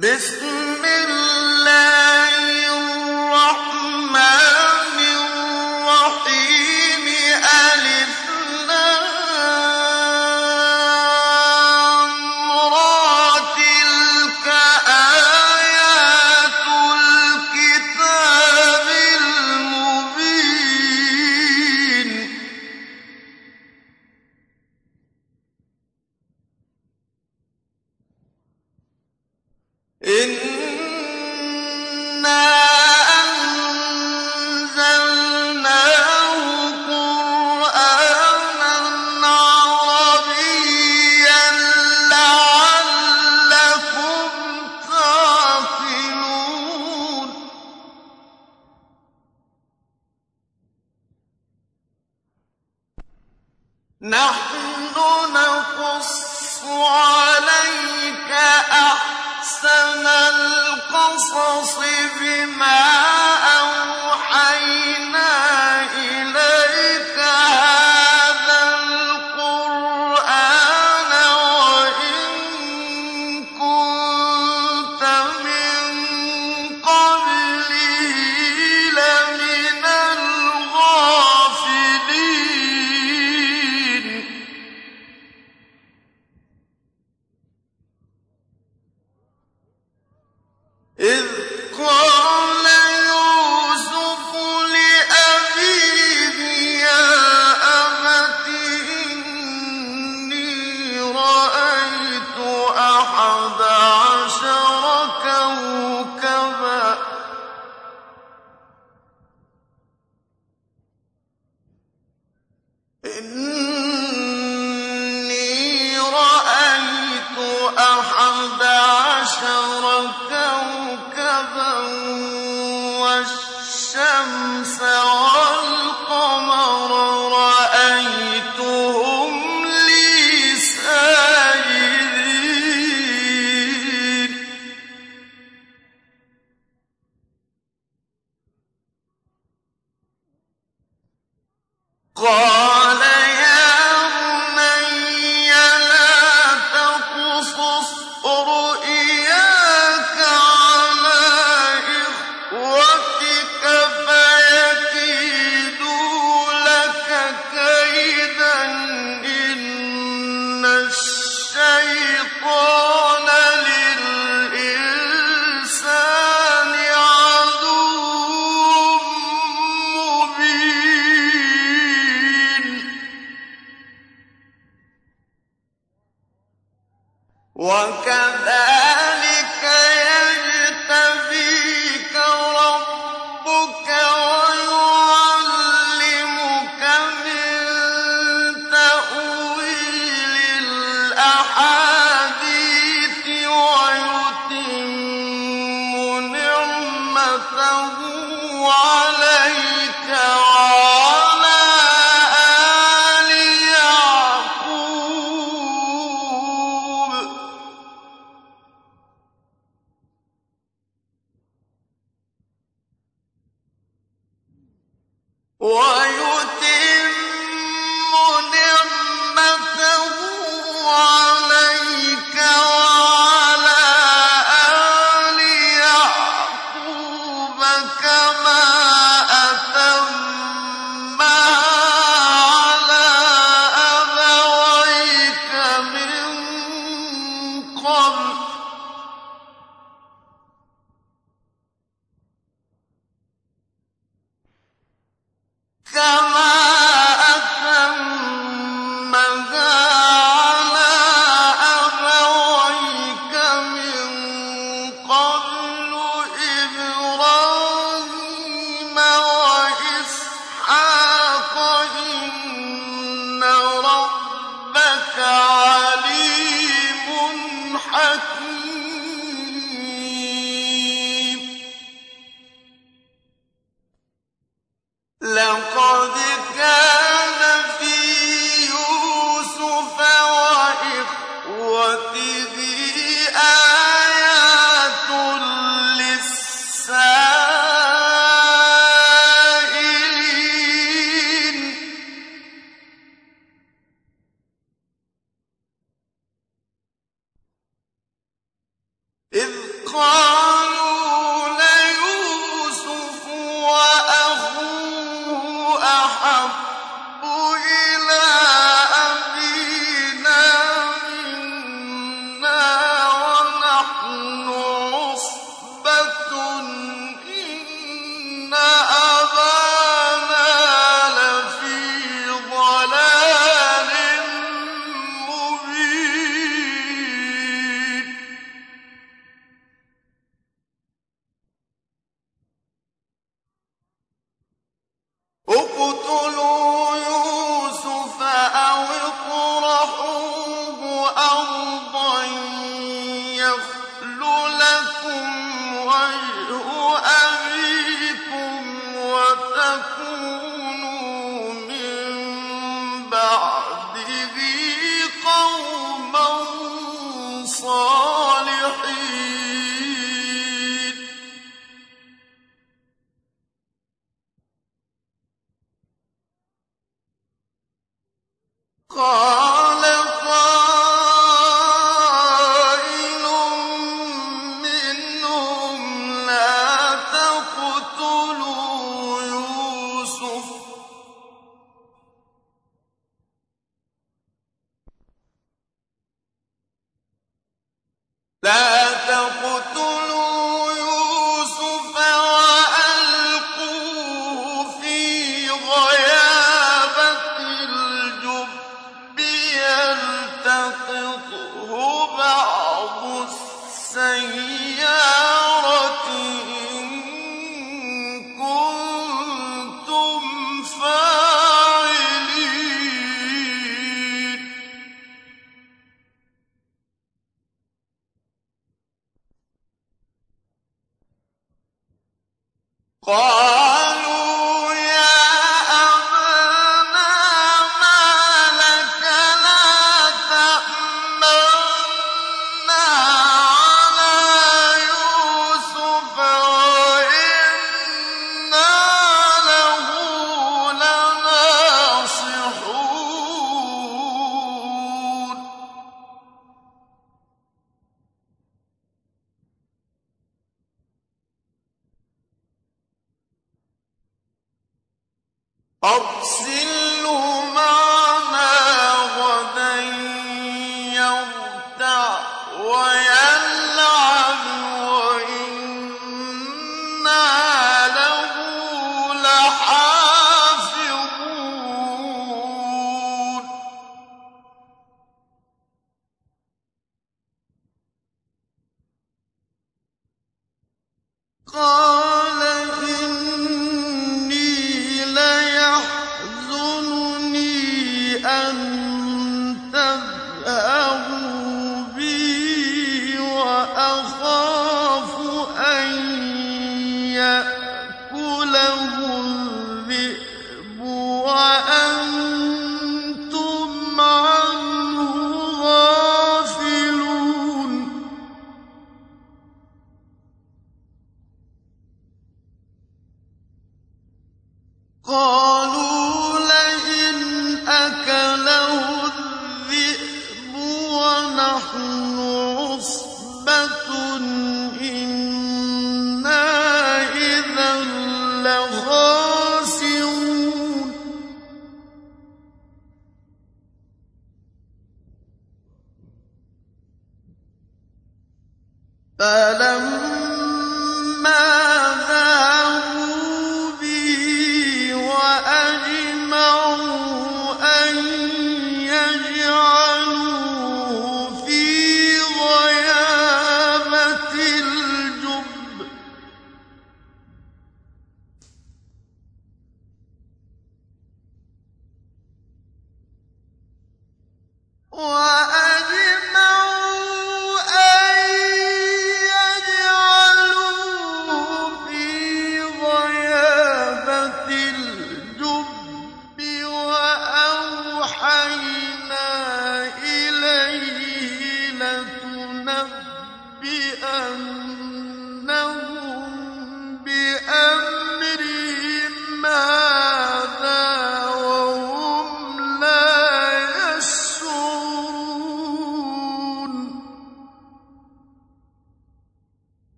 بسم الله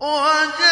وَجَاءَتْ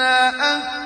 أَكْثَرَ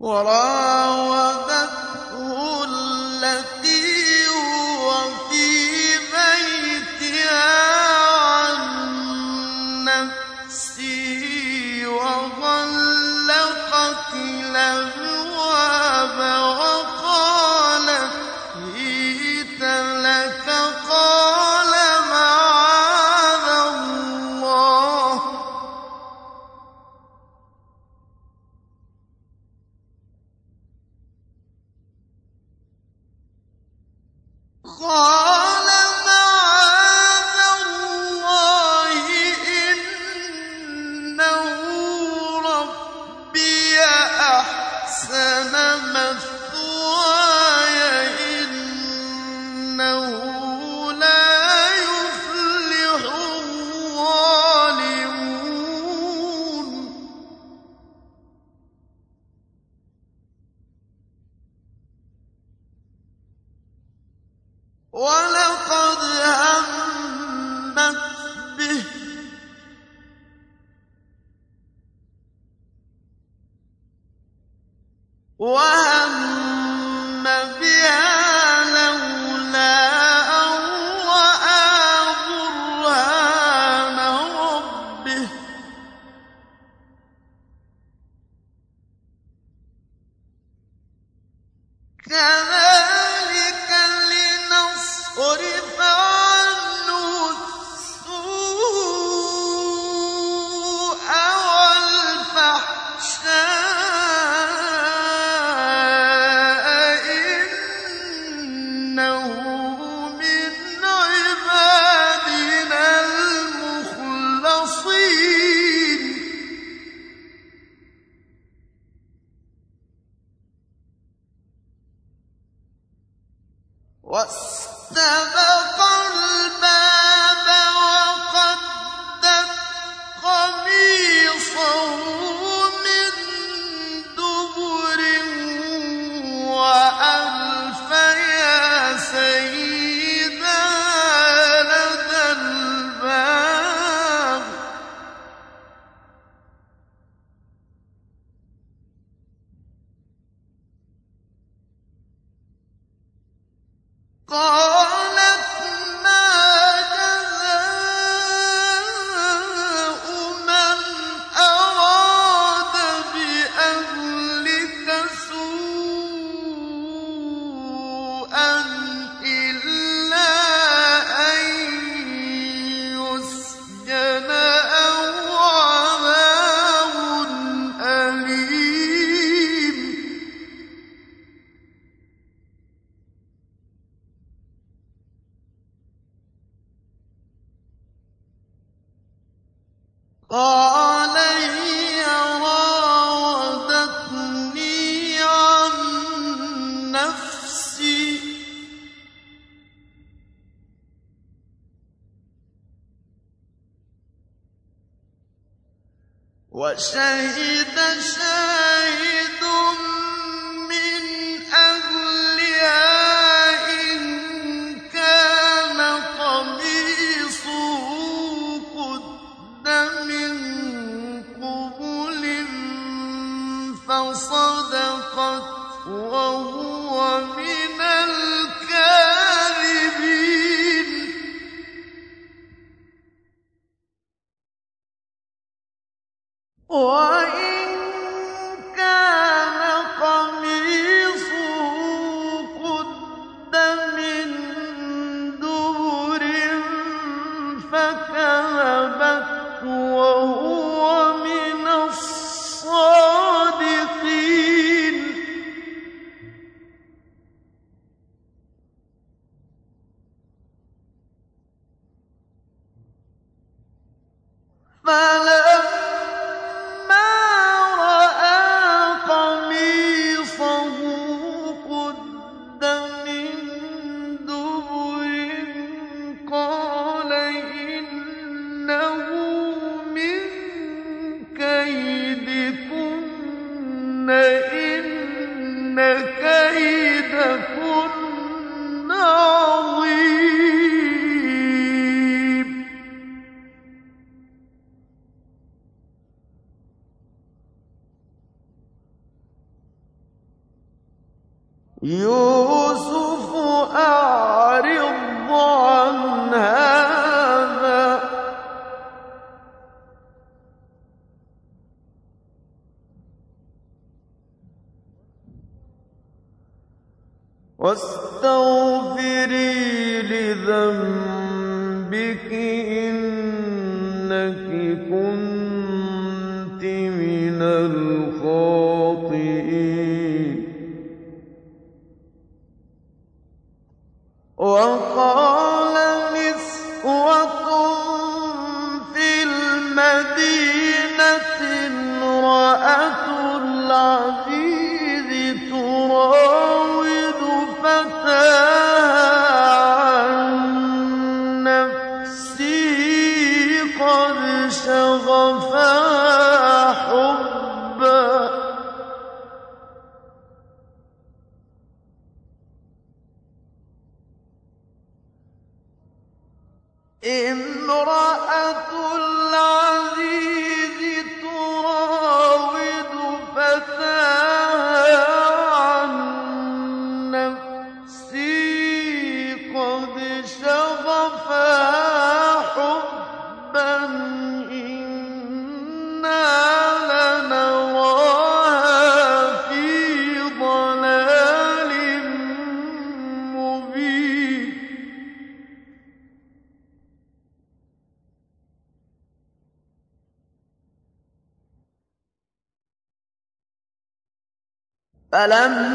وَرَاوَدَتْهُ وَشَهِدَ امْرَأَتُ فَلَمَّا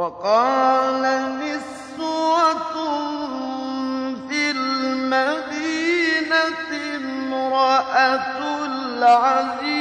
وقال نسوة في المدينة امرأة العزيز.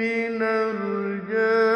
مِّنَ الْجَاهِلِينَ.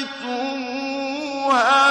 سَمَّيْتُمُوهَا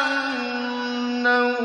أَنَّهُ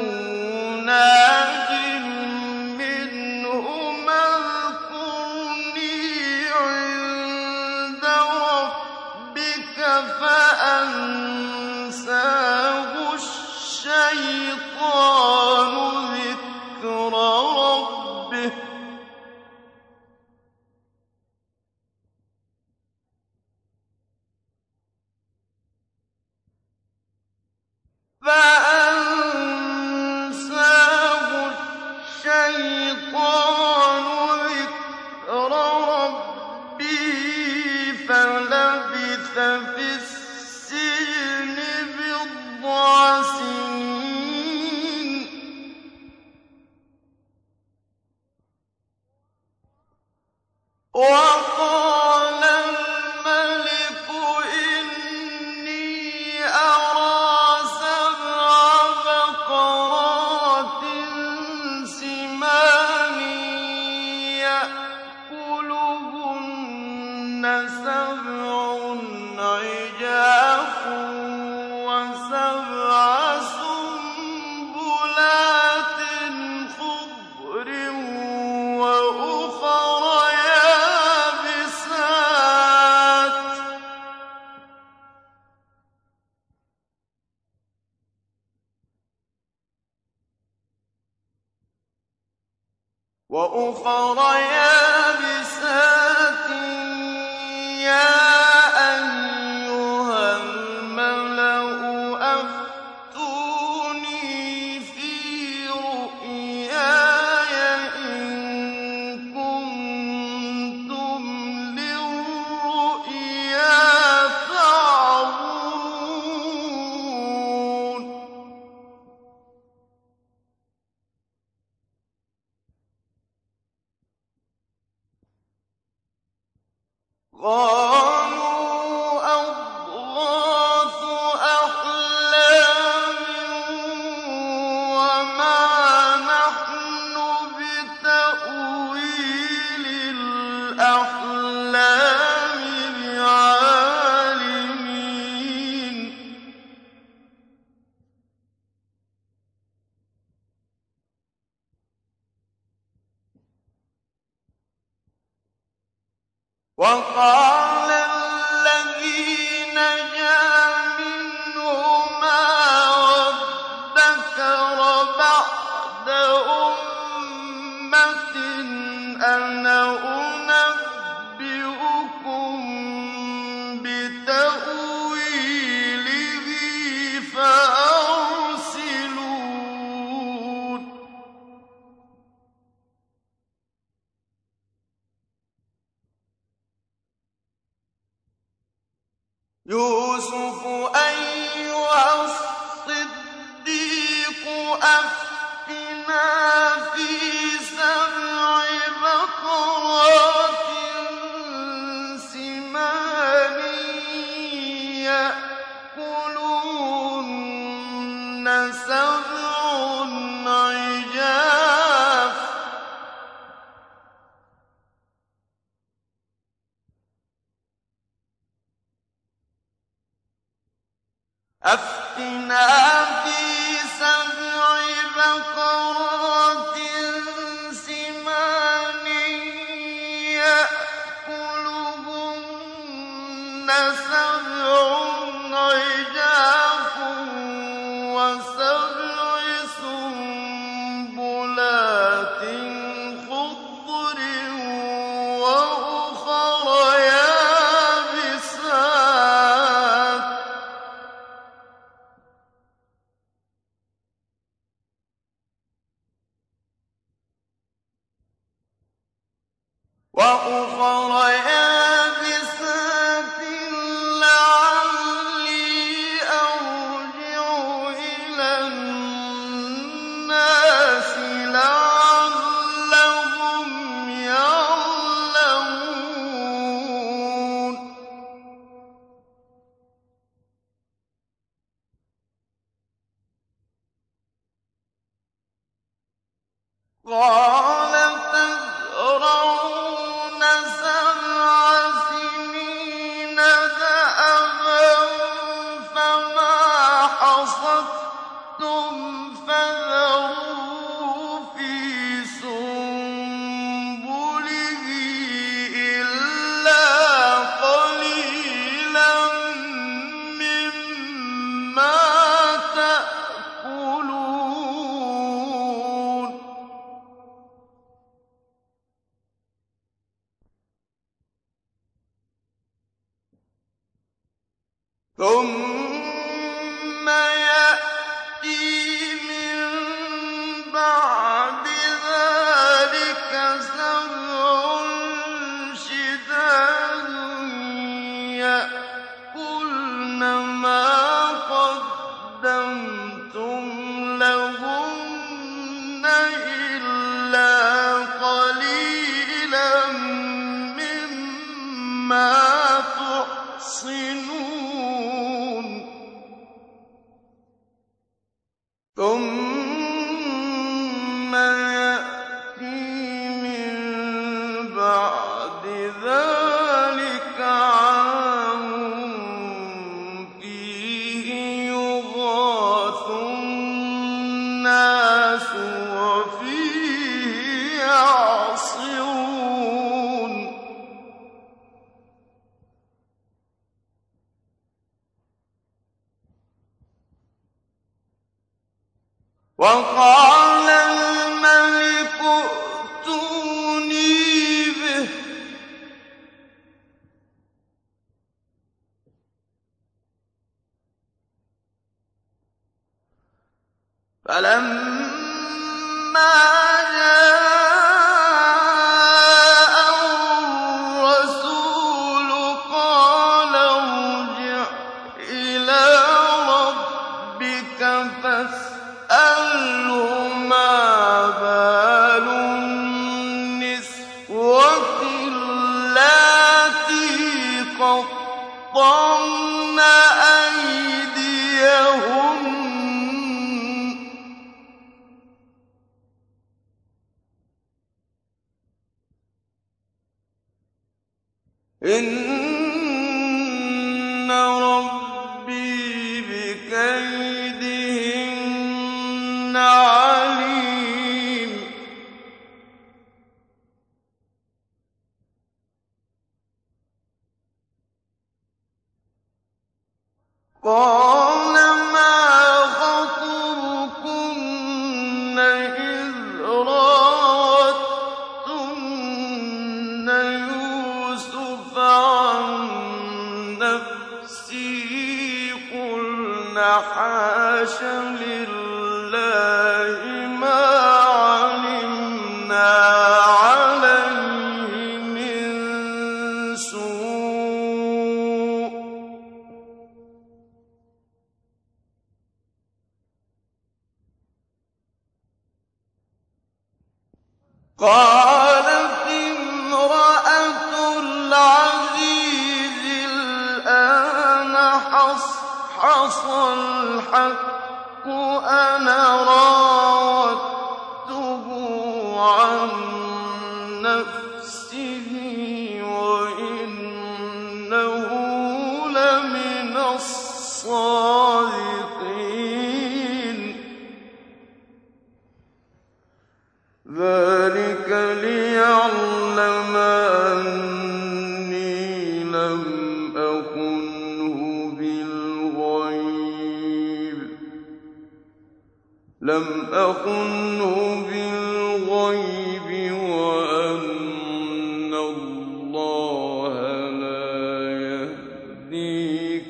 يُوسُفُ أَيُّهَا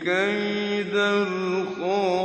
كَيْدَ الْخَائِنِينَ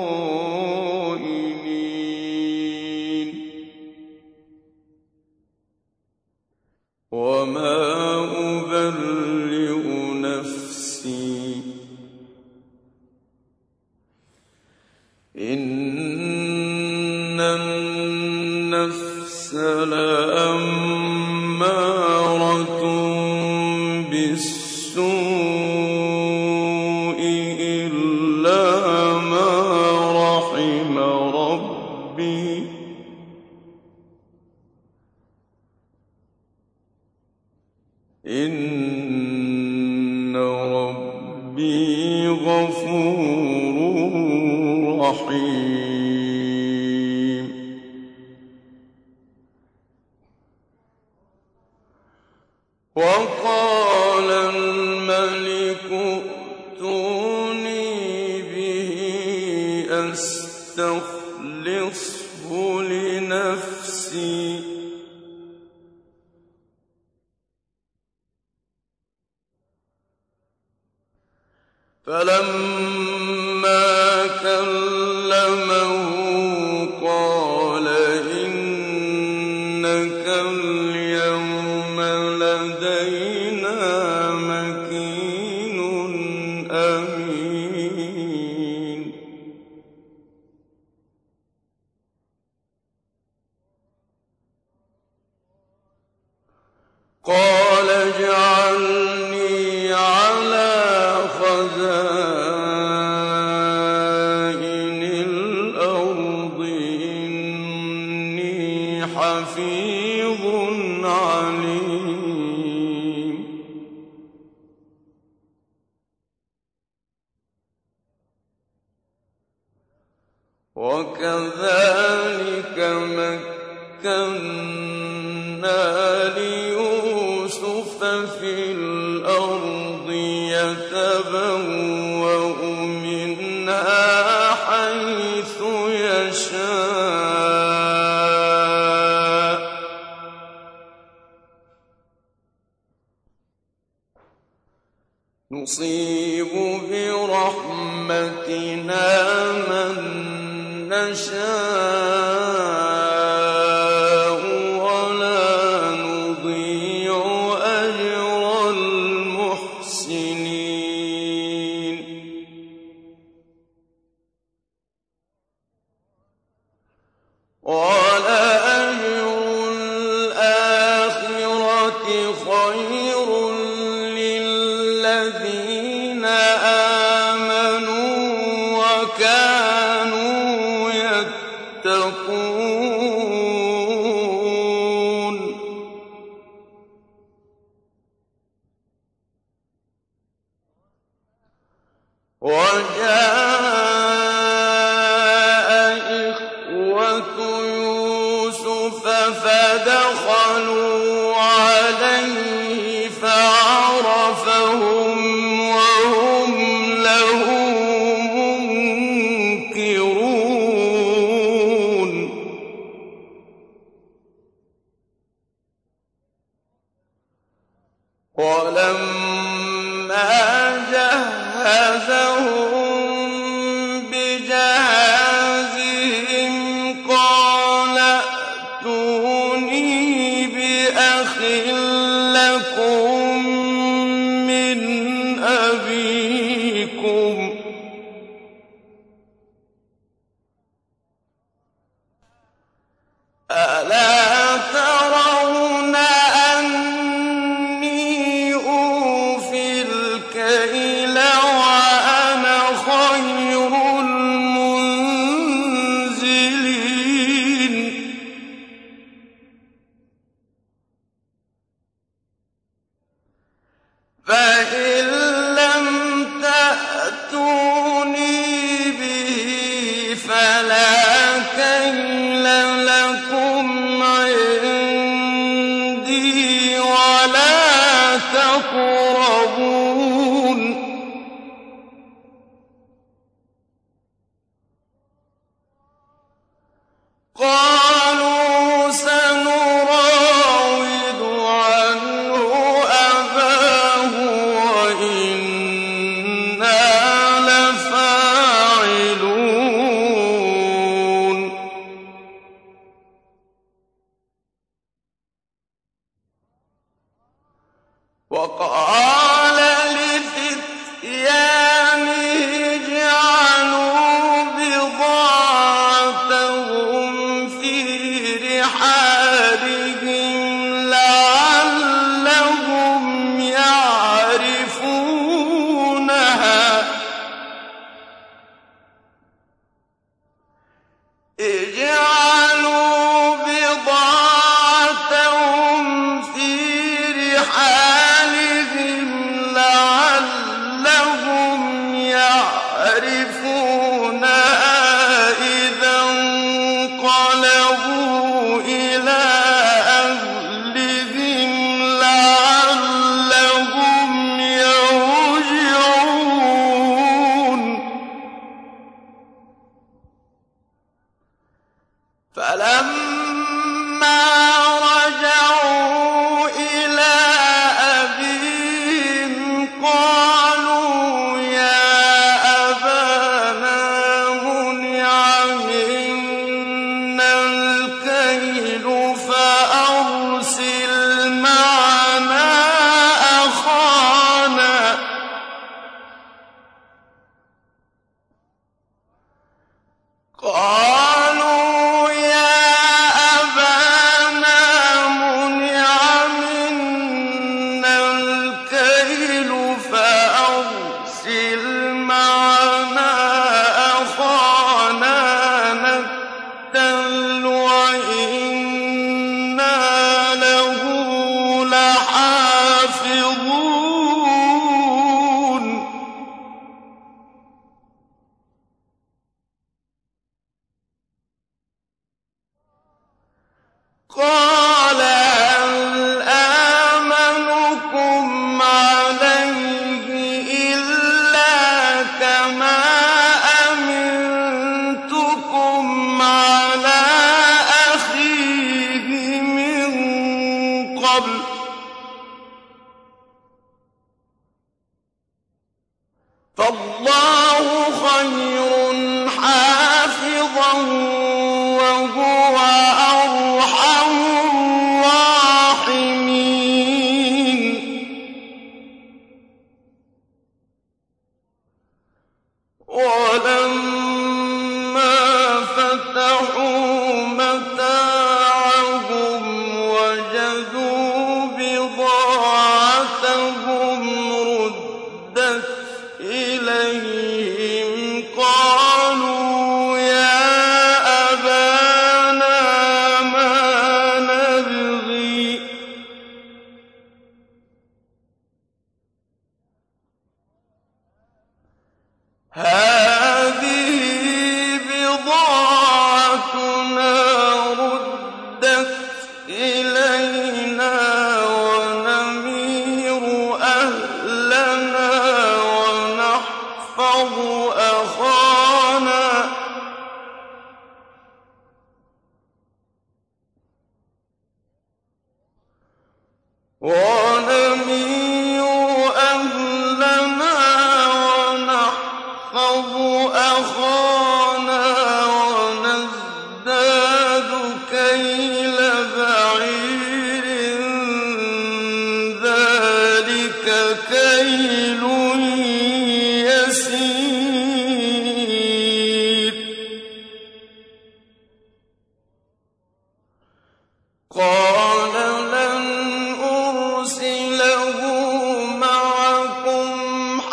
يتقون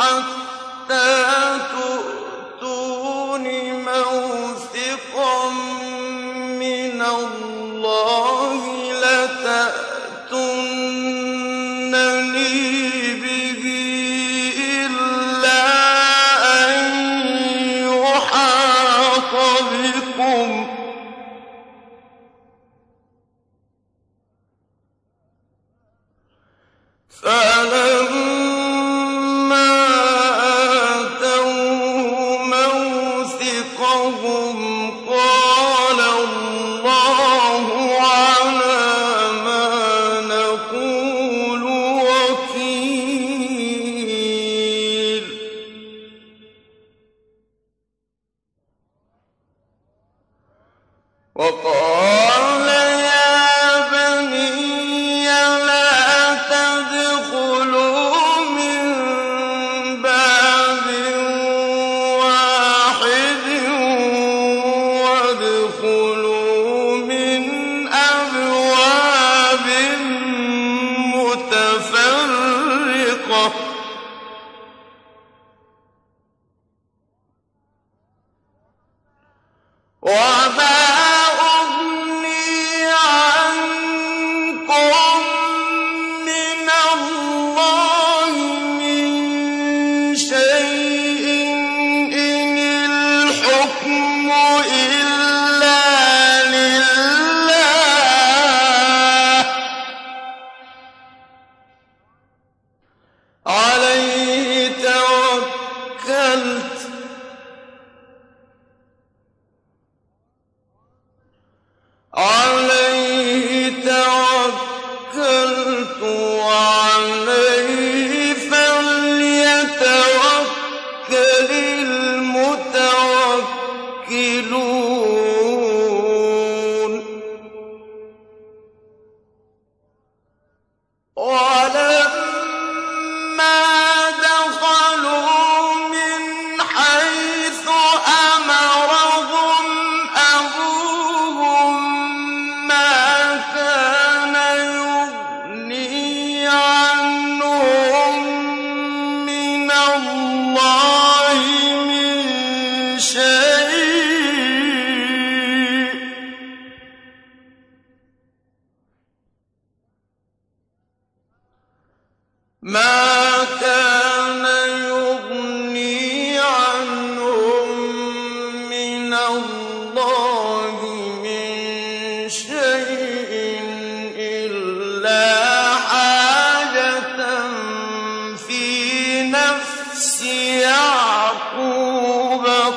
حَتَّىٰ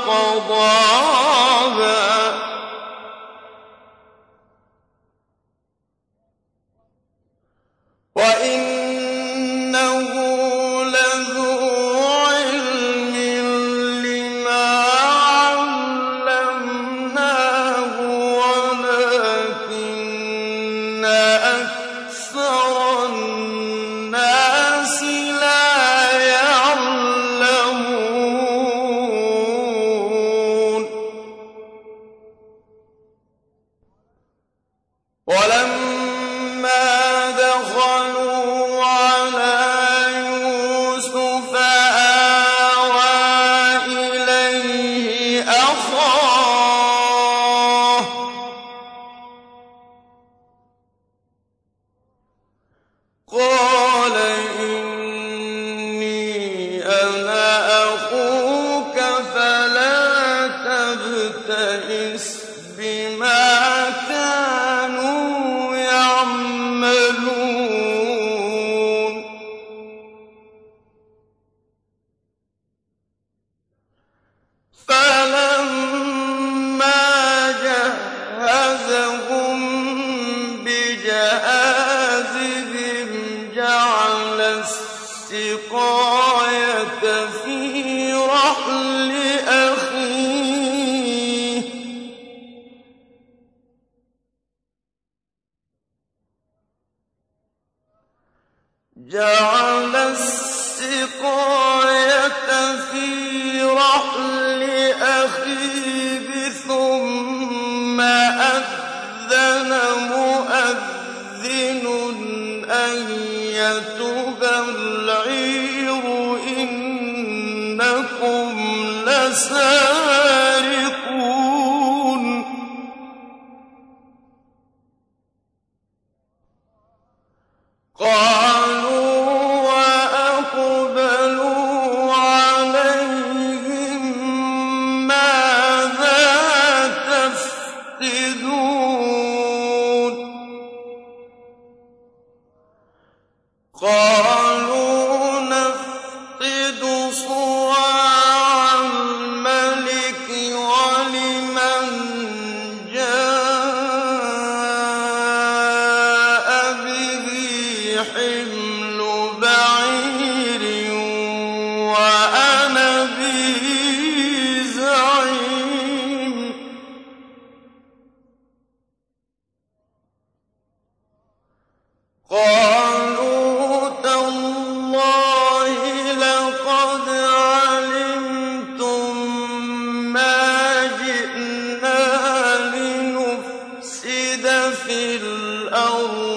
يعقوب في الأرض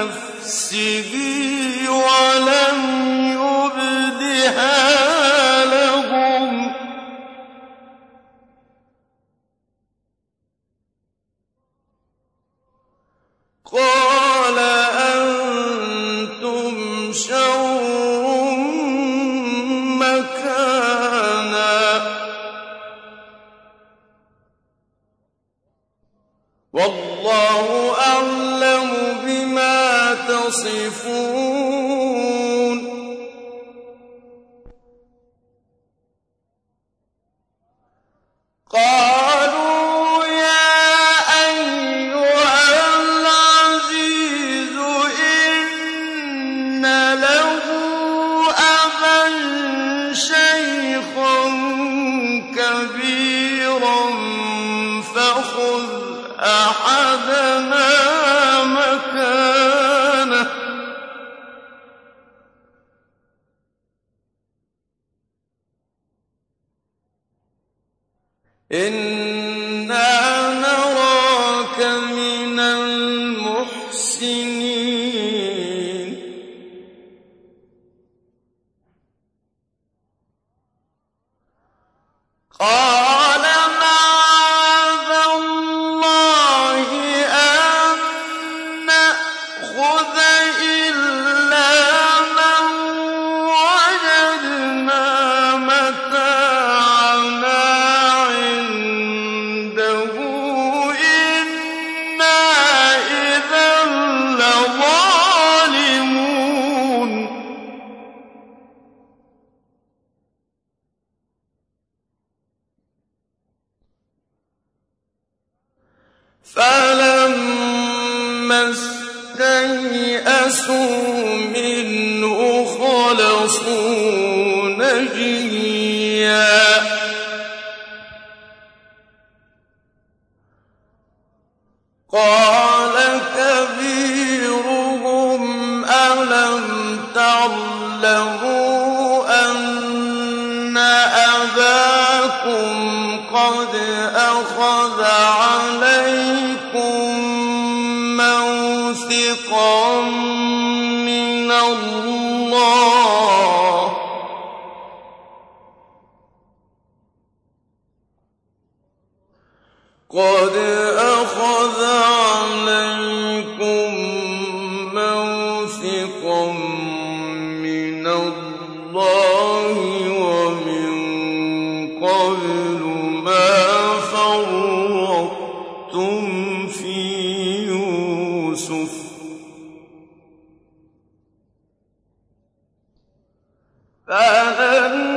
نَفْسِهِ فَلَنْ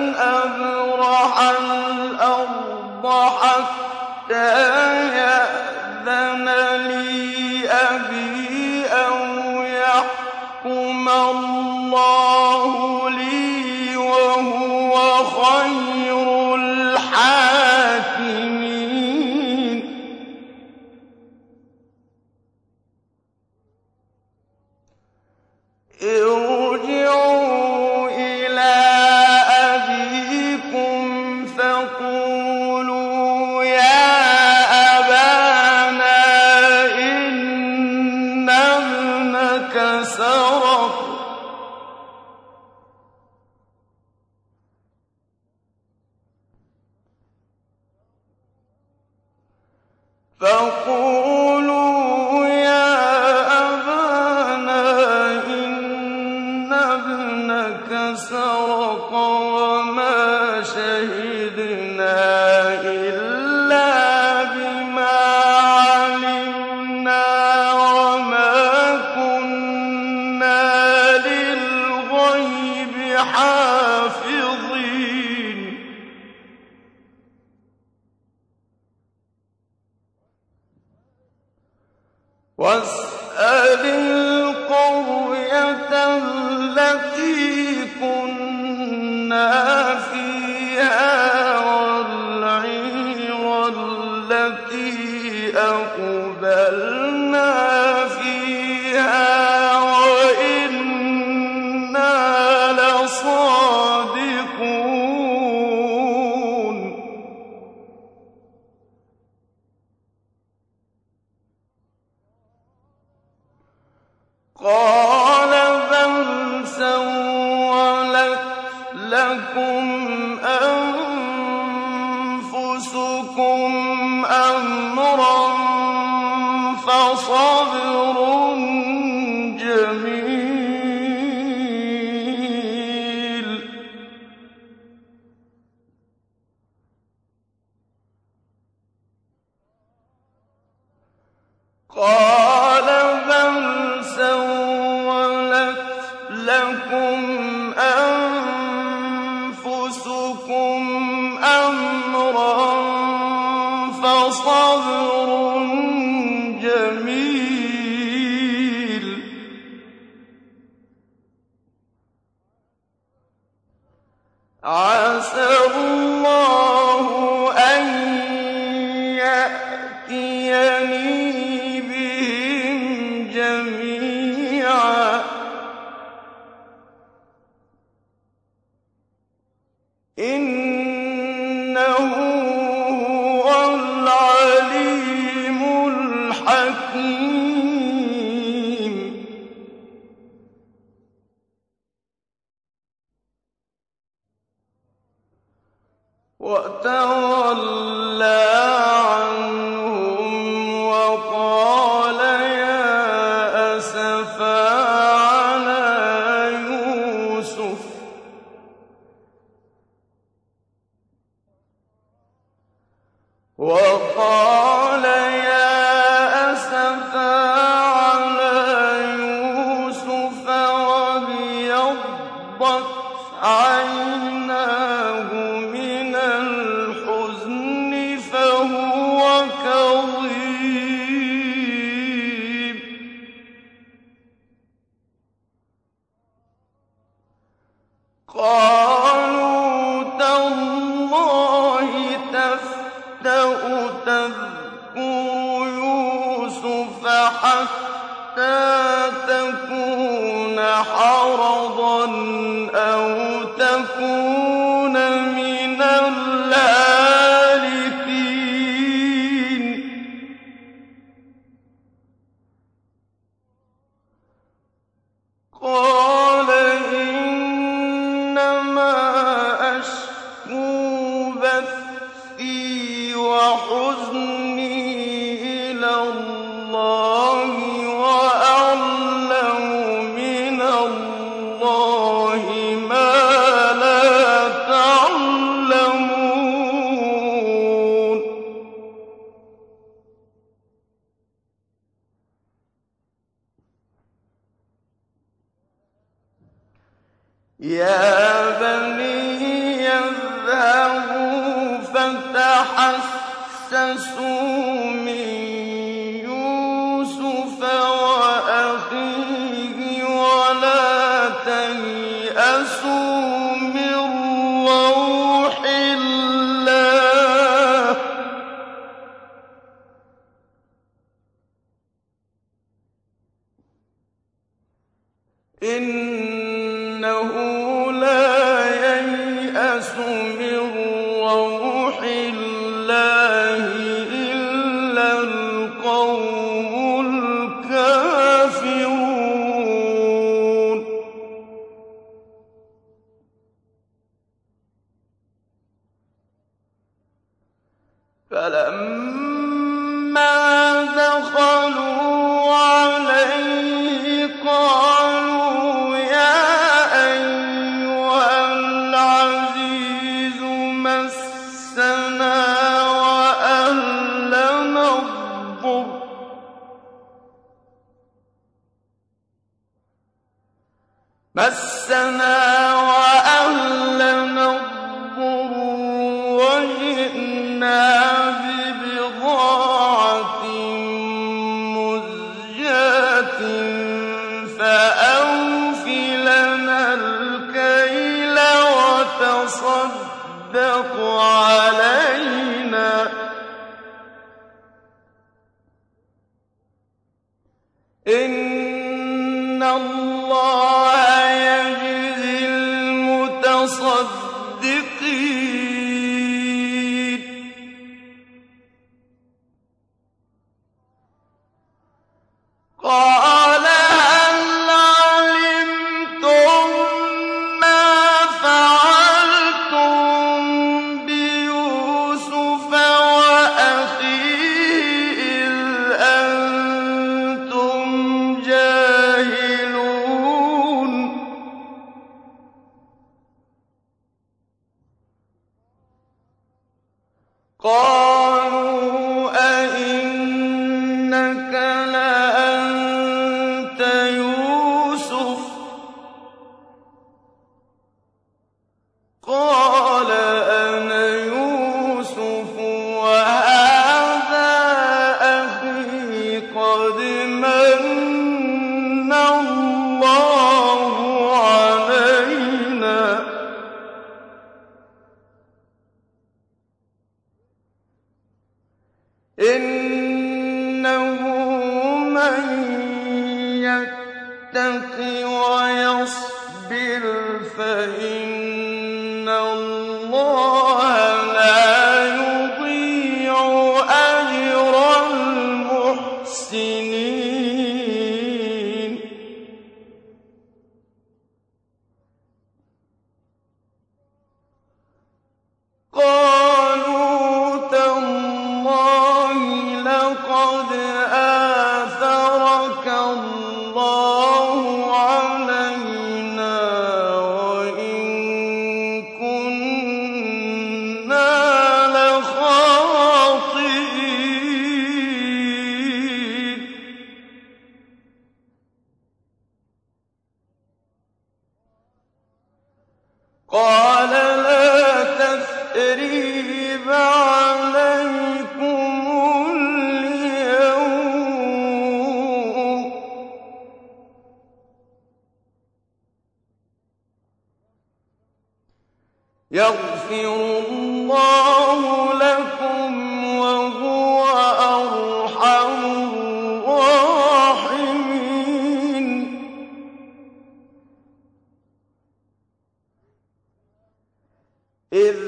وَأَهْلَنَا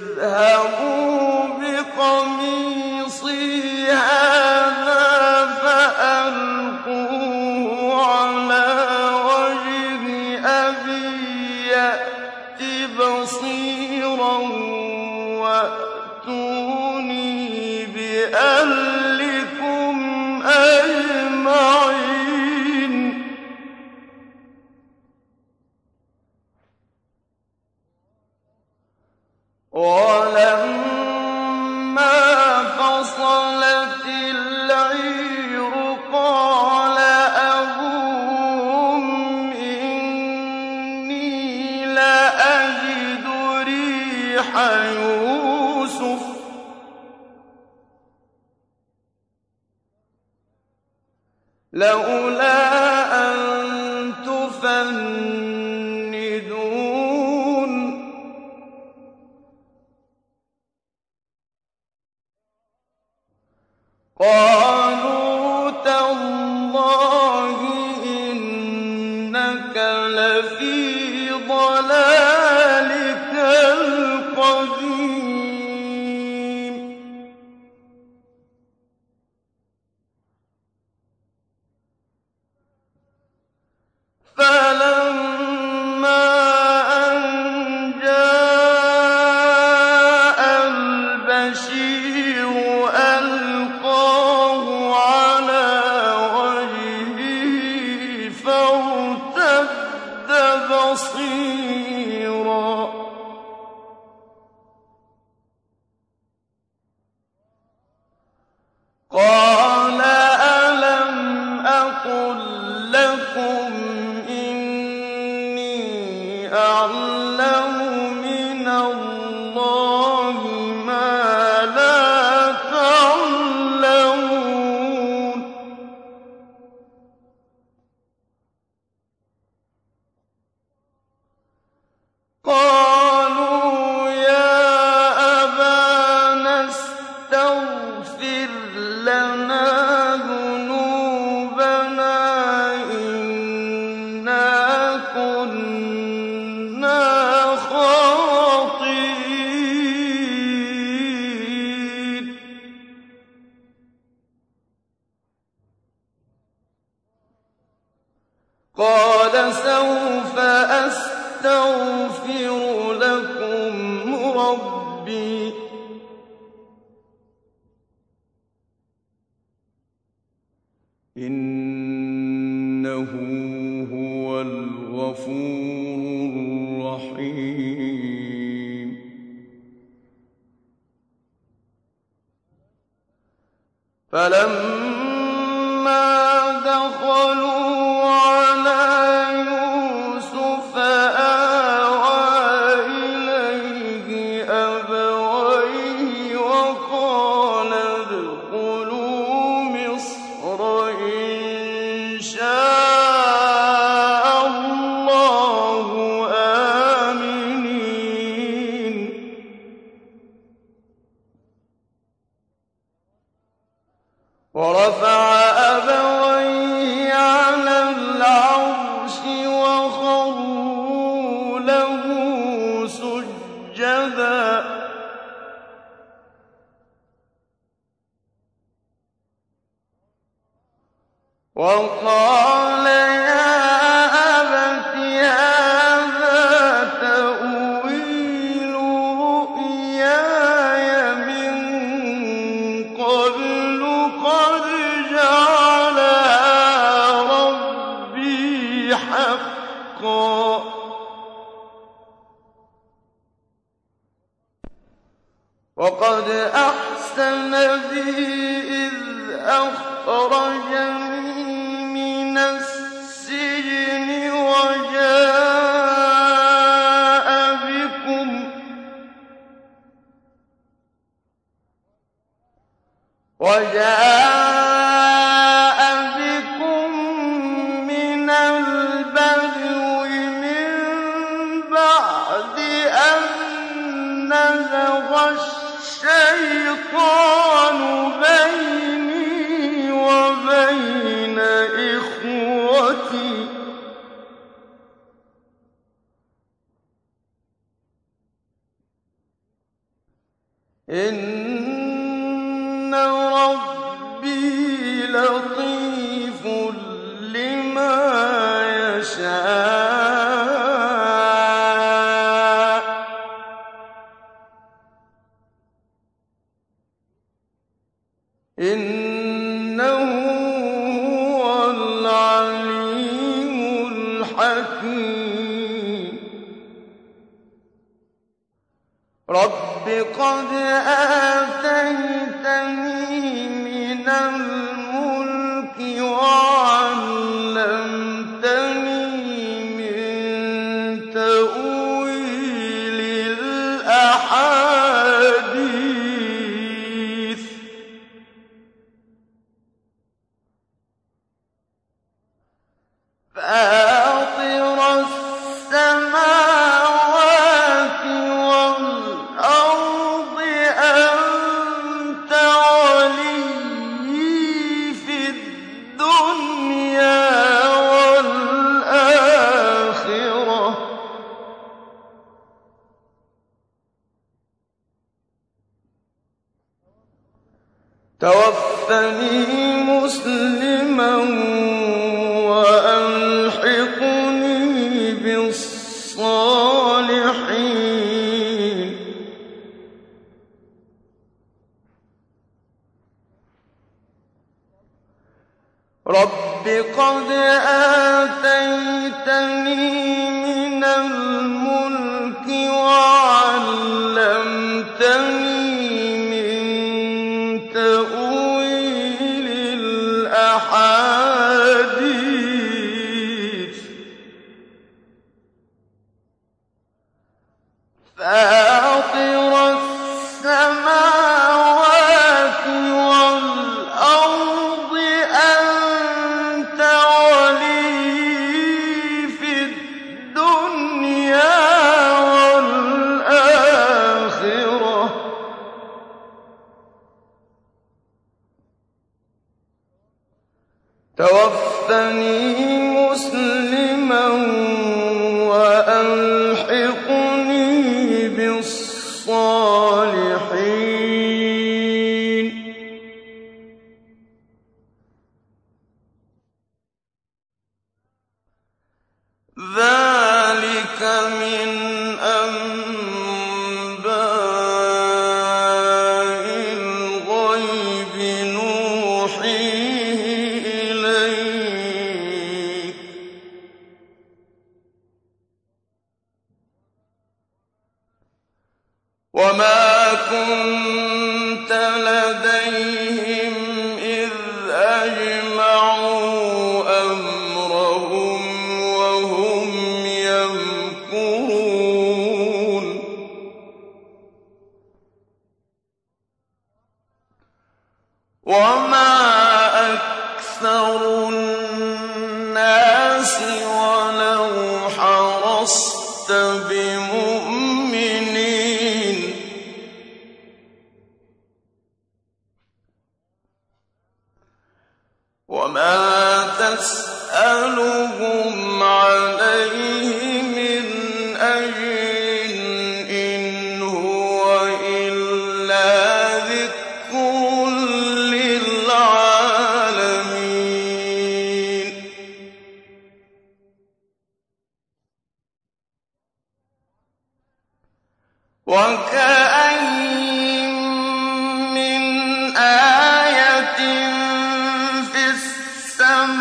اذْهَبُوا فَلَمَّا دَخَلُوا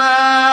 السَّمَاوَاتِ